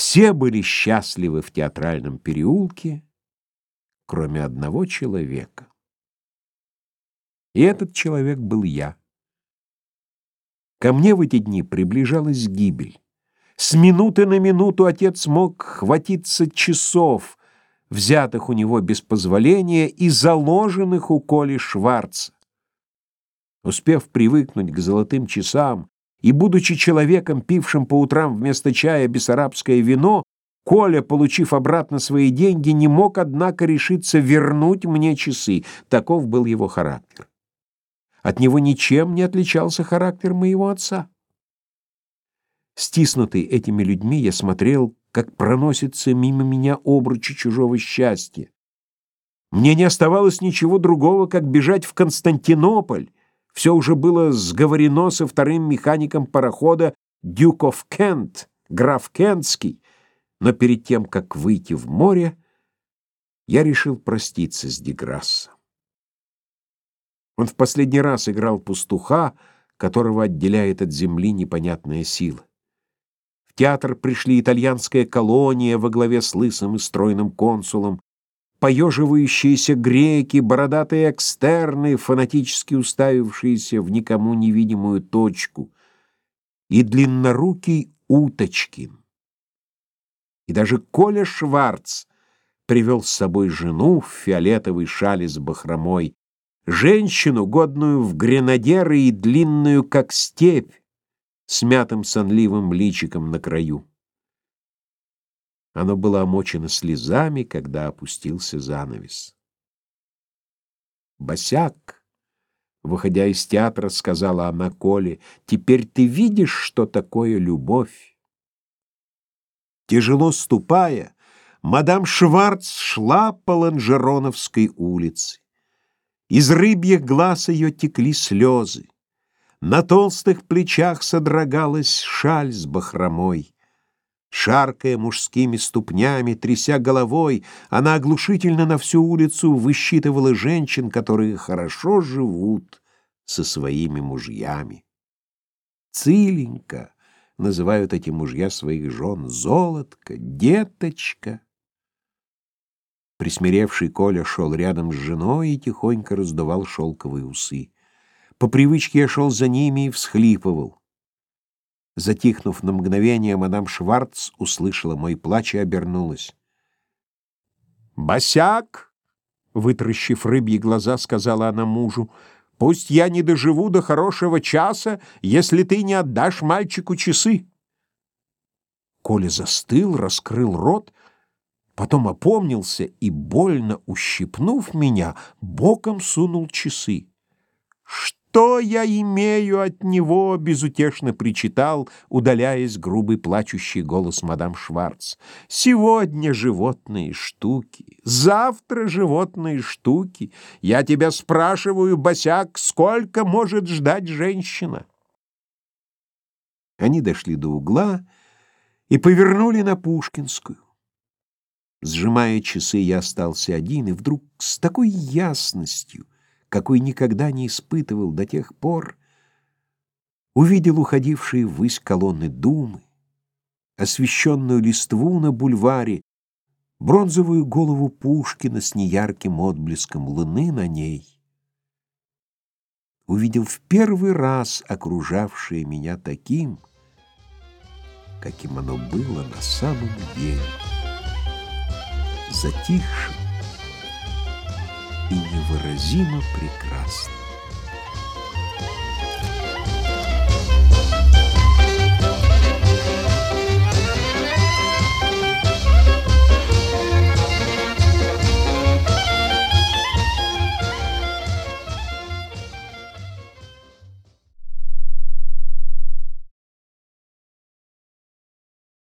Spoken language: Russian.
Все были счастливы в театральном переулке, кроме одного человека. И этот человек был я. Ко мне в эти дни приближалась гибель. С минуты на минуту отец мог хватиться часов, взятых у него без позволения и заложенных у Коли Шварца. Успев привыкнуть к золотым часам и будучи человеком, пившим по утрам вместо чая бессарабское вино, Коля, получив обратно свои деньги, не мог, однако, решиться вернуть мне часы. Таков был его характер. От него ничем не отличался характер моего отца. Стиснутый этими людьми, я смотрел, как проносится мимо меня обручи чужого счастья. Мне не оставалось ничего другого, как бежать в Константинополь. Все уже было сговорено со вторым механиком парохода Дюк оф Кент, граф Кентский, но перед тем, как выйти в море, я решил проститься с Деграссом. Он в последний раз играл пастуха, которого отделяет от земли непонятная сила. В театр пришли итальянская колония во главе с лысым и стройным консулом, поеживающиеся греки, бородатые экстерны, фанатически уставившиеся в никому невидимую точку, и длиннорукий Уточкин. И даже Коля Шварц привел с собой жену в фиолетовой шале с бахромой, женщину, годную в гренадеры и длинную, как степь, с мятым сонливым личиком на краю. Оно было омочено слезами, когда опустился занавес. «Босяк!» — выходя из театра, сказала она Коле, «теперь ты видишь, что такое любовь». Тяжело ступая, мадам Шварц шла по Ланжероновской улице. Из рыбьих глаз ее текли слезы. На толстых плечах содрогалась шаль с бахромой. Шаркая мужскими ступнями, тряся головой, она оглушительно на всю улицу высчитывала женщин, которые хорошо живут со своими мужьями. Циленька называют эти мужья своих жен, золотка, деточка. Присмиревший Коля шел рядом с женой и тихонько раздувал шелковые усы. По привычке я шел за ними и всхлипывал. Затихнув на мгновение, мадам Шварц услышала мой плач и обернулась. «Босяк!» — вытращив рыбьи глаза, сказала она мужу. «Пусть я не доживу до хорошего часа, если ты не отдашь мальчику часы». Коля застыл, раскрыл рот — Потом опомнился и, больно ущипнув меня, боком сунул часы. «Что я имею от него?» — безутешно причитал, удаляясь грубый плачущий голос мадам Шварц. «Сегодня животные штуки, завтра животные штуки. Я тебя спрашиваю, босяк, сколько может ждать женщина?» Они дошли до угла и повернули на Пушкинскую. Сжимая часы, я остался один, и вдруг с такой ясностью, какой никогда не испытывал до тех пор, увидел уходившие ввысь колонны Думы, освещенную листву на бульваре, бронзовую голову Пушкина с неярким отблеском луны на ней. Увидел в первый раз окружавшее меня таким, каким оно было на самом деле затихшим и невыразимо прекрасным.